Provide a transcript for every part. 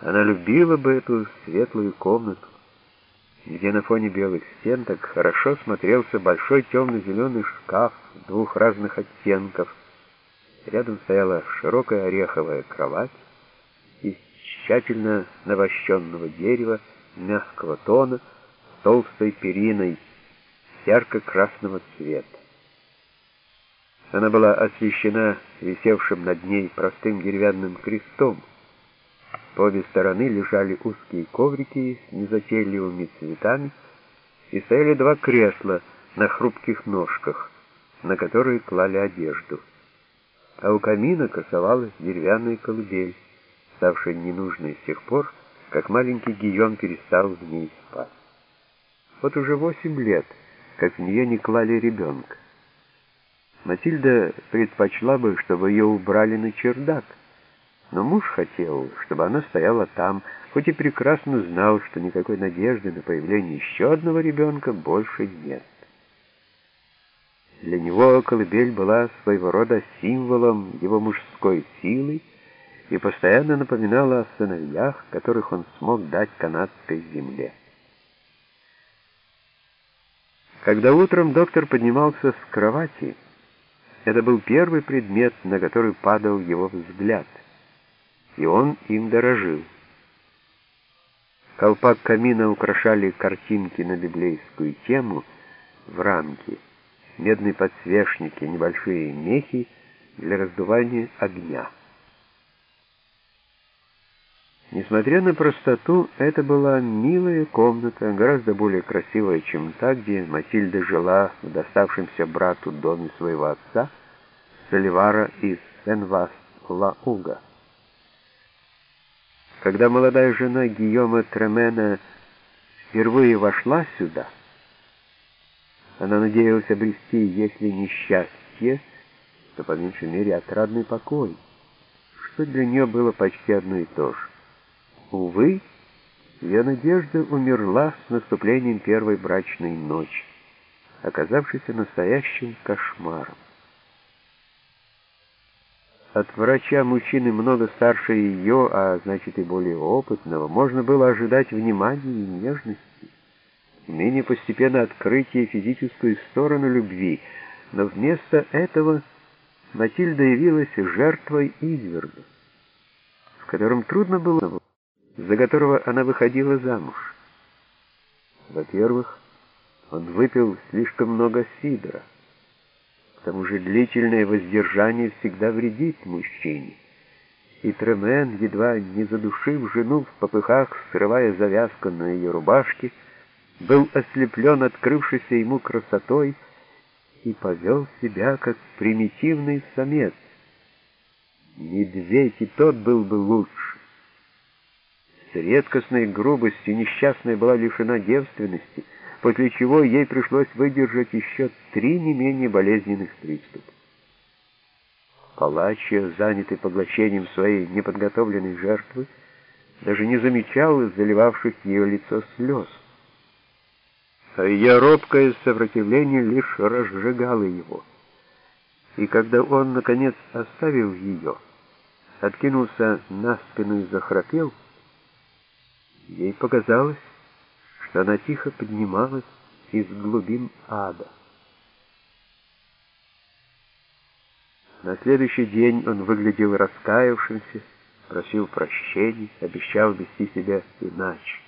Она любила бы эту светлую комнату, где на фоне белых стен так хорошо смотрелся большой темно-зеленый шкаф двух разных оттенков. Рядом стояла широкая ореховая кровать из тщательно навощенного дерева мягкого тона с толстой периной ярко-красного цвета. Она была освещена висевшим над ней простым деревянным крестом. По обе стороны лежали узкие коврики с незатейливыми цветами, и стояли два кресла на хрупких ножках, на которые клали одежду. А у камина красовалась деревянная колыбель, ставшая ненужной с тех пор, как маленький Гийом перестал в ней спать. Вот уже восемь лет, как в нее не клали ребенка. Матильда предпочла бы, чтобы ее убрали на чердак, но муж хотел, чтобы она стояла там, хоть и прекрасно знал, что никакой надежды на появление еще одного ребенка больше нет. Для него колыбель была своего рода символом его мужской силы и постоянно напоминала о сыновьях, которых он смог дать канадской земле. Когда утром доктор поднимался с кровати, это был первый предмет, на который падал его взгляд, и он им дорожил. Колпак камина украшали картинки на библейскую тему в рамке, медные подсвечники, небольшие мехи для раздувания огня. Несмотря на простоту, это была милая комната, гораздо более красивая, чем та, где Матильда жила в доставшемся брату доме своего отца, Соливара из Сен-Васт-Ла-Уга. Когда молодая жена Гийома Тремена впервые вошла сюда, она надеялась обрести, если не счастье, то по меньшей мере отрадный покой, что для нее было почти одно и то же. Увы, ее надежда умерла с наступлением первой брачной ночи, оказавшейся настоящим кошмаром. От врача мужчины много старше ее, а значит и более опытного, можно было ожидать внимания и нежности, умение постепенно открыть ей физическую сторону любви, но вместо этого Матильда явилась жертвой изверга, в котором трудно было за которого она выходила замуж. Во-первых, он выпил слишком много сидра. К тому же длительное воздержание всегда вредит мужчине. И Тремен, едва не задушив жену в попыхах, срывая завязку на ее рубашке, был ослеплен открывшейся ему красотой и повел себя как примитивный самец. Медведь и тот был бы лучше. С редкостной грубостью несчастная была лишена девственности, после чего ей пришлось выдержать еще три не менее болезненных приступа. Палачия, занятый поглощением своей неподготовленной жертвы, даже не замечал заливавших ее лицо слез. А ее робкое сопротивление лишь разжигало его. И когда он, наконец, оставил ее, откинулся на спину и захрапел, Ей показалось, что она тихо поднималась из глубин ада. На следующий день он выглядел раскаявшимся, просил прощения, обещал вести себя иначе.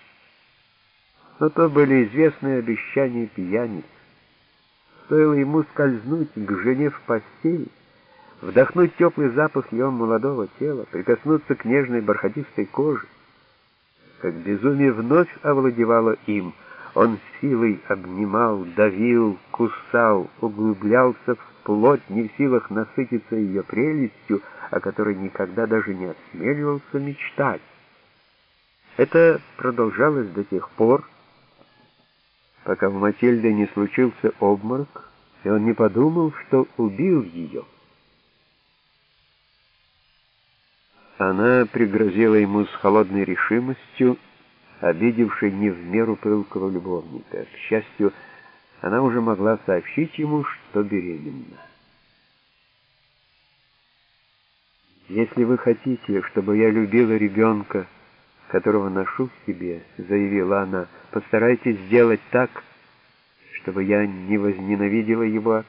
Но то были известные обещания пьяниц. Стоило ему скользнуть к жене в постель, вдохнуть теплый запах ее молодого тела, прикоснуться к нежной бархатистой коже, как безумие вновь овладевало им. Он силой обнимал, давил, кусал, углублялся в плоть, не в силах насытиться ее прелестью, о которой никогда даже не осмеливался мечтать. Это продолжалось до тех пор, пока в Матильде не случился обморок, и он не подумал, что убил ее. Она пригрозила ему с холодной решимостью, обидевшей не в меру пылкого любовника. К счастью, она уже могла сообщить ему, что беременна. «Если вы хотите, чтобы я любила ребенка, которого ношу в себе, заявила она, постарайтесь сделать так, чтобы я не возненавидела его